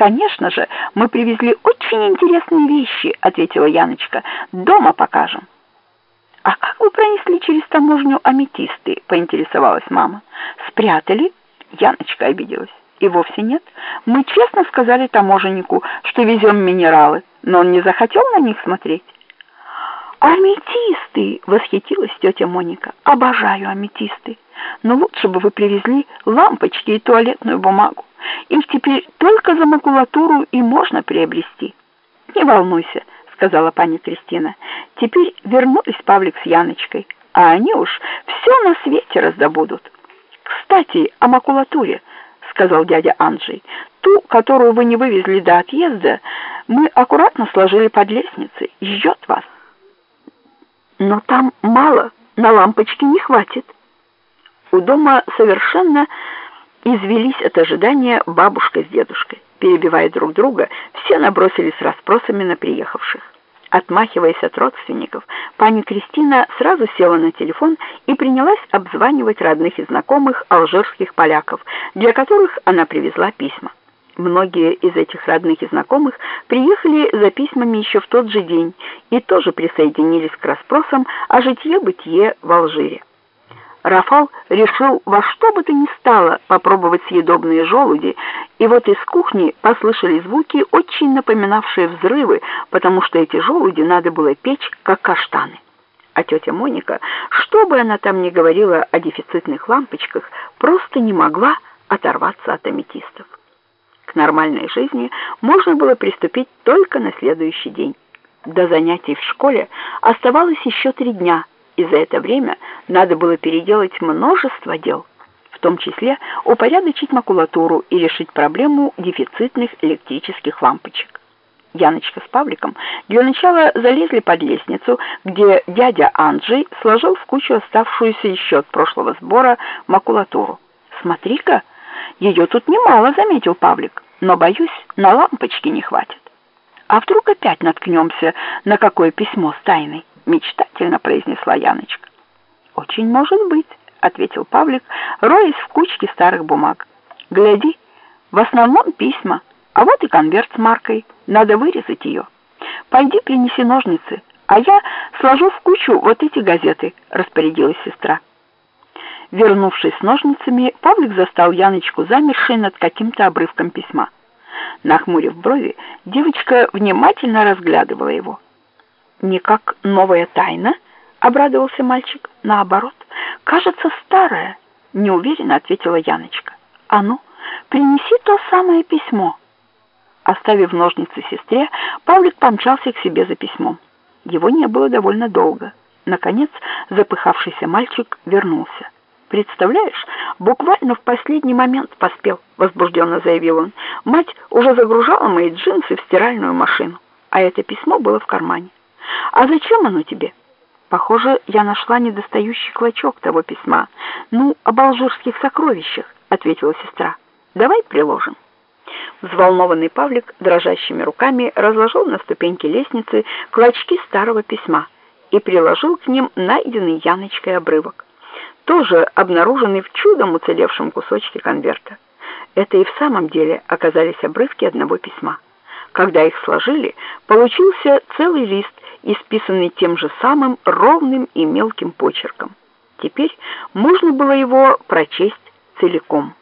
«Конечно же, мы привезли очень интересные вещи», — ответила Яночка. «Дома покажем». «А как вы пронесли через таможню аметисты?» — поинтересовалась мама. «Спрятали?» — Яночка обиделась. «И вовсе нет. Мы честно сказали таможеннику, что везем минералы, но он не захотел на них смотреть». «Аметисты!» — восхитилась тетя Моника. «Обожаю аметисты. Но лучше бы вы привезли лампочки и туалетную бумагу. Их теперь только за макулатуру и можно приобрести». «Не волнуйся», — сказала пани Кристина. «Теперь вернулись Павлик с Яночкой, а они уж все на свете раздобудут». «Кстати, о макулатуре», — сказал дядя Анджей. «Ту, которую вы не вывезли до отъезда, мы аккуратно сложили под лестницей. Ждет вас». Но там мало, на лампочки не хватит. У дома совершенно извелись от ожидания бабушка с дедушкой. Перебивая друг друга, все набросились расспросами на приехавших. Отмахиваясь от родственников, пани Кристина сразу села на телефон и принялась обзванивать родных и знакомых алжирских поляков, для которых она привезла письма. Многие из этих родных и знакомых приехали за письмами еще в тот же день и тоже присоединились к расспросам о житье-бытие в Алжире. Рафал решил во что бы то ни стало попробовать съедобные желуди, и вот из кухни послышались звуки, очень напоминавшие взрывы, потому что эти желуди надо было печь, как каштаны. А тетя Моника, что бы она там ни говорила о дефицитных лампочках, просто не могла оторваться от аметистов. К нормальной жизни можно было приступить только на следующий день. До занятий в школе оставалось еще три дня, и за это время надо было переделать множество дел, в том числе упорядочить макулатуру и решить проблему дефицитных электрических лампочек. Яночка с Павликом для начала залезли под лестницу, где дядя Анджей сложил в кучу оставшуюся еще от прошлого сбора макулатуру. «Смотри-ка!» Ее тут немало, заметил Павлик, но, боюсь, на лампочки не хватит. А вдруг опять наткнемся на какое письмо с тайной? Мечтательно произнесла Яночка. Очень может быть, ответил Павлик, роясь в кучке старых бумаг. Гляди, в основном письма, а вот и конверт с маркой. Надо вырезать ее. Пойди принеси ножницы, а я сложу в кучу вот эти газеты, распорядилась сестра. Вернувшись с ножницами, Павлик застал Яночку замершей над каким-то обрывком письма. Нахмурив брови, девочка внимательно разглядывала его. «Не как новая тайна?» — обрадовался мальчик. «Наоборот, кажется, старая», — неуверенно ответила Яночка. «А ну, принеси то самое письмо». Оставив ножницы сестре, Павлик помчался к себе за письмом. Его не было довольно долго. Наконец, запыхавшийся мальчик вернулся. «Представляешь, буквально в последний момент поспел», — возбужденно заявил он. «Мать уже загружала мои джинсы в стиральную машину, а это письмо было в кармане. А зачем оно тебе?» «Похоже, я нашла недостающий клочок того письма. Ну, об алжирских сокровищах», — ответила сестра. «Давай приложим». Взволнованный Павлик дрожащими руками разложил на ступеньке лестницы клочки старого письма и приложил к ним найденный Яночкой обрывок тоже обнаруженный в чудом уцелевшем кусочке конверта. Это и в самом деле оказались обрывки одного письма. Когда их сложили, получился целый лист, исписанный тем же самым ровным и мелким почерком. Теперь можно было его прочесть целиком.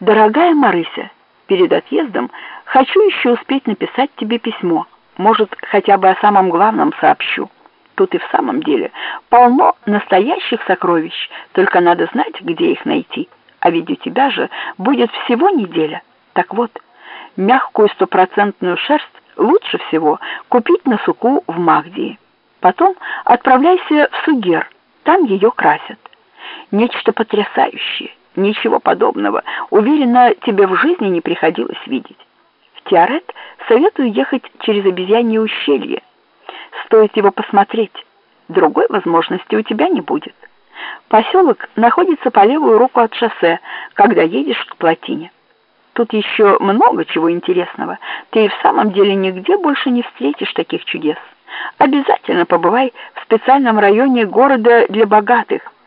«Дорогая Марыся, перед отъездом хочу еще успеть написать тебе письмо. Может, хотя бы о самом главном сообщу». Тут и в самом деле полно настоящих сокровищ, только надо знать, где их найти. А ведь у тебя же будет всего неделя. Так вот, мягкую стопроцентную шерсть лучше всего купить на суку в Магдии. Потом отправляйся в Сугер, там ее красят. Нечто потрясающее, ничего подобного, уверена, тебе в жизни не приходилось видеть. В Тиарет советую ехать через обезьянье ущелье, Стоит его посмотреть. Другой возможности у тебя не будет. Поселок находится по левую руку от шоссе, когда едешь к плотине. Тут еще много чего интересного. Ты и в самом деле нигде больше не встретишь таких чудес. Обязательно побывай в специальном районе города для богатых –